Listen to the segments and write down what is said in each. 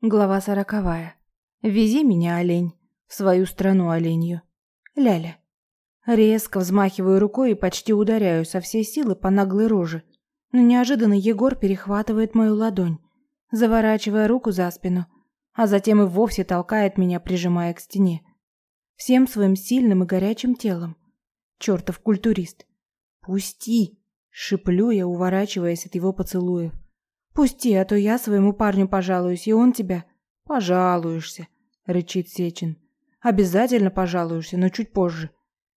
Глава сороковая. Вези меня, олень, в свою страну оленью. Ляля. Резко взмахиваю рукой и почти ударяю со всей силы по наглой роже. Но неожиданно Егор перехватывает мою ладонь, заворачивая руку за спину, а затем и вовсе толкает меня, прижимая к стене. Всем своим сильным и горячим телом. Чертов культурист. «Пусти!» – шиплю я, уворачиваясь от его поцелуев. Пусти, а то я своему парню пожалуюсь, и он тебя пожалуешься, рычит Сечин. Обязательно пожалуешься, но чуть позже.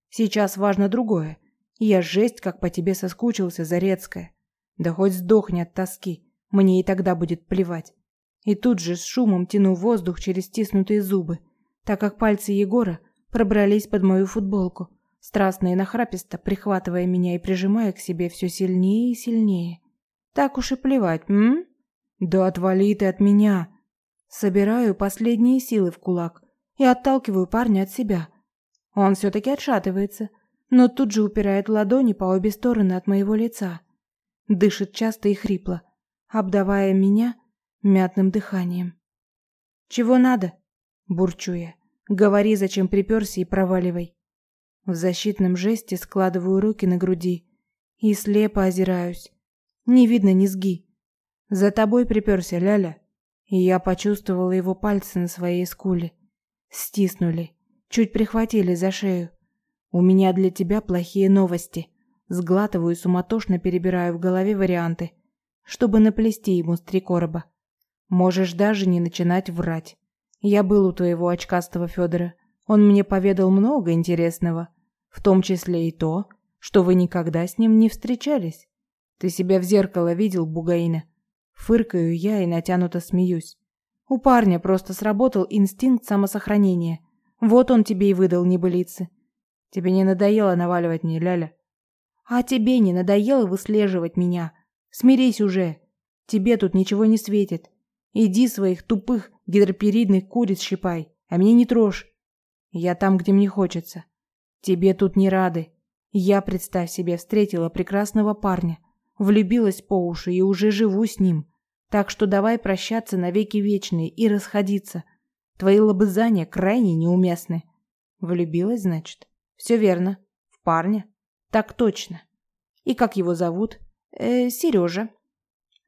Сейчас важно другое. Я жесть как по тебе соскучился, Зарецкая. Да хоть сдохни от тоски, мне и тогда будет плевать. И тут же с шумом тяну воздух через стиснутые зубы, так как пальцы Егора пробрались под мою футболку, страстно и нахраписто прихватывая меня и прижимая к себе все сильнее и сильнее. Так уж и плевать, м? Да отвали ты от меня. Собираю последние силы в кулак и отталкиваю парня от себя. Он все-таки отшатывается, но тут же упирает ладони по обе стороны от моего лица. Дышит часто и хрипло, обдавая меня мятным дыханием. «Чего надо?» – бурчу я. «Говори, зачем приперся и проваливай». В защитном жесте складываю руки на груди и слепо озираюсь. Не видно низги. За тобой приперся Ляля. И я почувствовала его пальцы на своей скуле. Стиснули, чуть прихватили за шею. У меня для тебя плохие новости. Сглатываю суматошно перебираю в голове варианты, чтобы наплести ему с три короба. Можешь даже не начинать врать. Я был у твоего очкастого Федора. Он мне поведал много интересного, в том числе и то, что вы никогда с ним не встречались. Ты себя в зеркало видел, Бугаина? Фыркаю я и натянуто смеюсь. У парня просто сработал инстинкт самосохранения. Вот он тебе и выдал небылицы. Тебе не надоело наваливать мне, Ляля? А тебе не надоело выслеживать меня? Смирись уже. Тебе тут ничего не светит. Иди своих тупых гидроперидных куриц щипай, а меня не трожь. Я там, где мне хочется. Тебе тут не рады. Я, представь себе, встретила прекрасного парня, Влюбилась по уши и уже живу с ним. Так что давай прощаться навеки вечные и расходиться. Твои лобызания крайне неуместны. Влюбилась, значит? Все верно. В парня? Так точно. И как его зовут? Э, Сережа.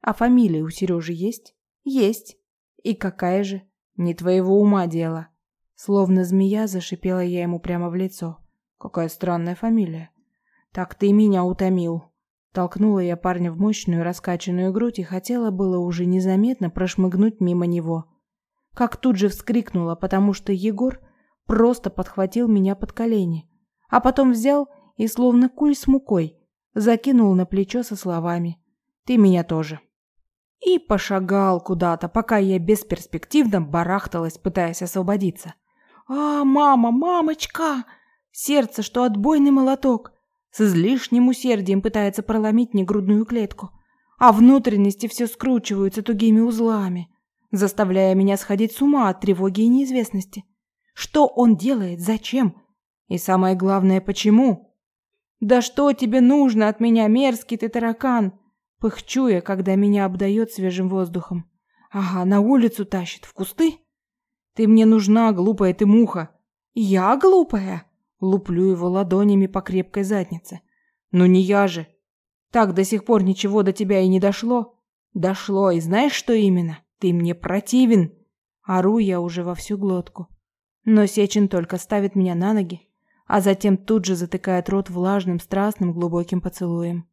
А фамилия у Сережи есть? Есть. И какая же? Не твоего ума дело. Словно змея зашипела я ему прямо в лицо. Какая странная фамилия. Так ты меня утомил. Толкнула я парня в мощную раскачанную грудь и хотела было уже незаметно прошмыгнуть мимо него. Как тут же вскрикнула, потому что Егор просто подхватил меня под колени, а потом взял и словно куль с мукой закинул на плечо со словами «Ты меня тоже». И пошагал куда-то, пока я бесперспективно барахталась, пытаясь освободиться. «А, мама, мамочка!» Сердце, что отбойный молоток с излишним усердием пытается проломить мне грудную клетку, а внутренности все скручиваются тугими узлами, заставляя меня сходить с ума от тревоги и неизвестности. Что он делает? Зачем? И самое главное, почему? «Да что тебе нужно от меня, мерзкий ты таракан?» Пыхчу я, когда меня обдает свежим воздухом. «Ага, на улицу тащит, в кусты?» «Ты мне нужна, глупая ты муха!» «Я глупая?» Луплю его ладонями по крепкой заднице. «Ну не я же! Так до сих пор ничего до тебя и не дошло?» «Дошло, и знаешь, что именно? Ты мне противен!» Ору я уже во всю глотку. Но Сечин только ставит меня на ноги, а затем тут же затыкает рот влажным, страстным, глубоким поцелуем.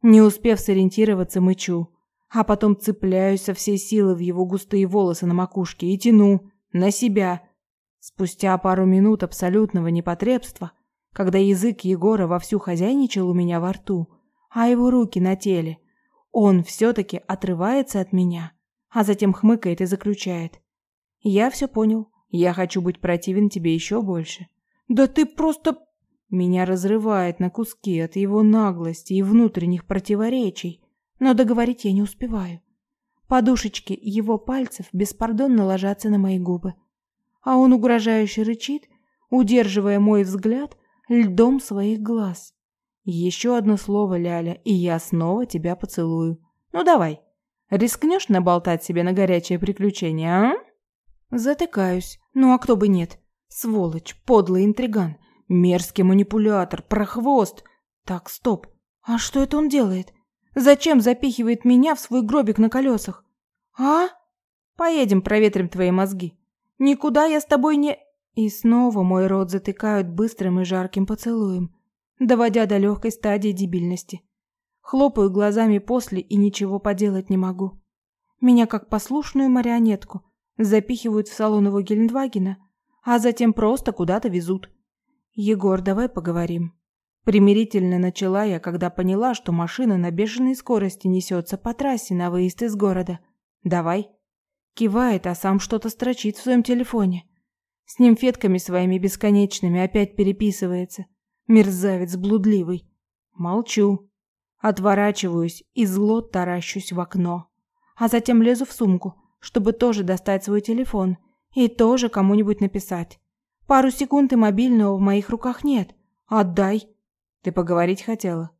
Не успев сориентироваться, мычу, а потом цепляюсь со всей силы в его густые волосы на макушке и тяну на себя, Спустя пару минут абсолютного непотребства, когда язык Егора вовсю хозяйничал у меня во рту, а его руки на теле, он все-таки отрывается от меня, а затем хмыкает и заключает. «Я все понял. Я хочу быть противен тебе еще больше». «Да ты просто...» Меня разрывает на куски от его наглости и внутренних противоречий, но договорить я не успеваю. Подушечки его пальцев беспардонно ложатся на мои губы а он угрожающе рычит, удерживая мой взгляд льдом своих глаз. Еще одно слово, Ляля, и я снова тебя поцелую. Ну давай. Рискнешь наболтать себе на горячее приключение, а? Затыкаюсь. Ну а кто бы нет? Сволочь, подлый интриган, мерзкий манипулятор, прохвост. Так, стоп. А что это он делает? Зачем запихивает меня в свой гробик на колесах? А? Поедем, проветрим твои мозги. Никуда я с тобой не... И снова мой рот затыкают быстрым и жарким поцелуем, доводя до легкой стадии дебильности. Хлопаю глазами после и ничего поделать не могу. Меня как послушную марионетку запихивают в салон его Гелендвагена, а затем просто куда-то везут. Егор, давай поговорим. Примирительно начала я, когда поняла, что машина на бешеной скорости несется по трассе на выезд из города. Давай. Кивает, а сам что-то строчит в своем телефоне. С нимфетками своими бесконечными опять переписывается. Мерзавец блудливый. Молчу. Отворачиваюсь и зло таращусь в окно. А затем лезу в сумку, чтобы тоже достать свой телефон и тоже кому-нибудь написать. Пару секунд и мобильного в моих руках нет. Отдай. Ты поговорить хотела?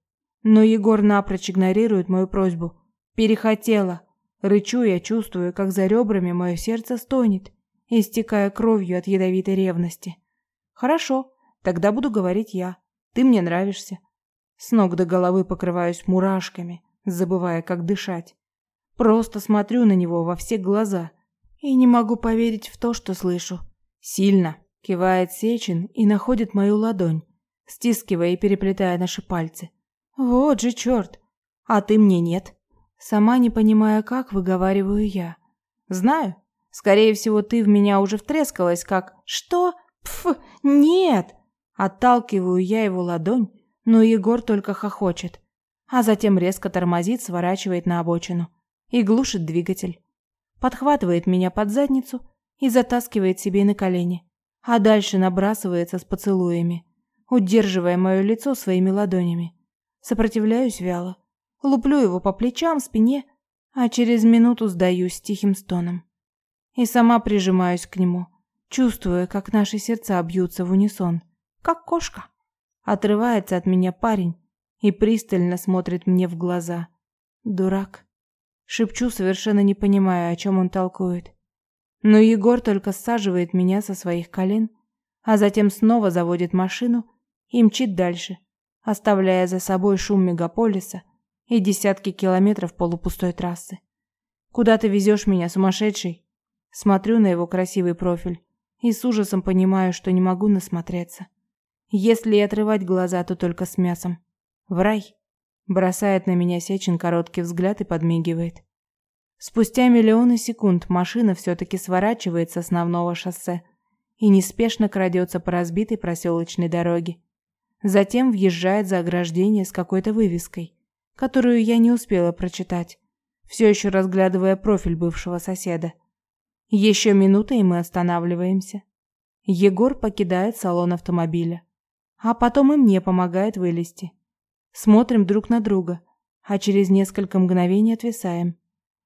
Но Егор напрочь игнорирует мою просьбу. Перехотела. Рычу я, чувствую, как за ребрами мое сердце стонет, истекая кровью от ядовитой ревности. Хорошо, тогда буду говорить я. Ты мне нравишься. С ног до головы покрываюсь мурашками, забывая, как дышать. Просто смотрю на него во все глаза и не могу поверить в то, что слышу. Сильно кивает Сечин и находит мою ладонь, стискивая и переплетая наши пальцы. Вот же черт! А ты мне нет. Сама не понимая, как выговариваю я. Знаю. Скорее всего, ты в меня уже втрескалась, как «Что? Пф, нет!» Отталкиваю я его ладонь, но Егор только хохочет, а затем резко тормозит, сворачивает на обочину и глушит двигатель. Подхватывает меня под задницу и затаскивает себе на колени, а дальше набрасывается с поцелуями, удерживая мое лицо своими ладонями. Сопротивляюсь вяло, луплю его по плечам, спине, а через минуту сдаюсь тихим стоном. И сама прижимаюсь к нему, чувствуя, как наши сердца бьются в унисон, как кошка. Отрывается от меня парень и пристально смотрит мне в глаза. Дурак. Шепчу, совершенно не понимая, о чем он толкует. Но Егор только саживает меня со своих колен, а затем снова заводит машину и мчит дальше, оставляя за собой шум мегаполиса и десятки километров полупустой трассы. «Куда ты везешь меня, сумасшедший?» Смотрю на его красивый профиль и с ужасом понимаю, что не могу насмотреться. Если и отрывать глаза, то только с мясом. В рай. Бросает на меня Сечин короткий взгляд и подмигивает. Спустя миллионы секунд машина все-таки сворачивает с основного шоссе и неспешно крадется по разбитой проселочной дороге. Затем въезжает за ограждение с какой-то вывеской, которую я не успела прочитать, все еще разглядывая профиль бывшего соседа. Еще минута, и мы останавливаемся. Егор покидает салон автомобиля а потом и мне помогает вылезти. Смотрим друг на друга, а через несколько мгновений отвисаем.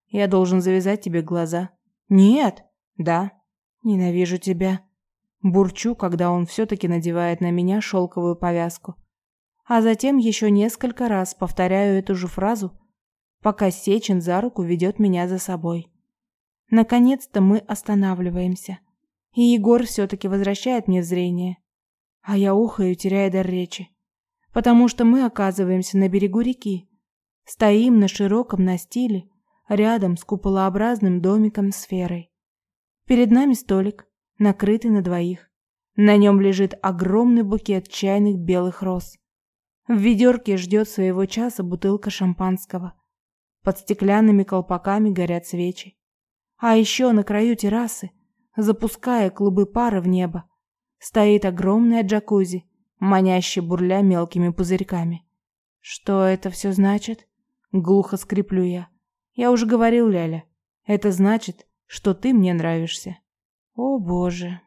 Я должен завязать тебе глаза. Нет. Да. Ненавижу тебя. Бурчу, когда он все-таки надевает на меня шелковую повязку. А затем еще несколько раз повторяю эту же фразу, пока Сечин за руку ведет меня за собой. Наконец-то мы останавливаемся. И Егор все-таки возвращает мне зрение. А я ухаю, теряя дар речи. Потому что мы оказываемся на берегу реки. Стоим на широком настиле, рядом с куполообразным домиком сферой. Перед нами столик, накрытый на двоих. На нем лежит огромный букет чайных белых роз. В ведерке ждет своего часа бутылка шампанского. Под стеклянными колпаками горят свечи. А еще на краю террасы, запуская клубы пара в небо, стоит огромная джакузи, маняще бурля мелкими пузырьками. Что это все значит? Глухо скреплю я. Я уже говорил, Ляля. Это значит, что ты мне нравишься. О, боже.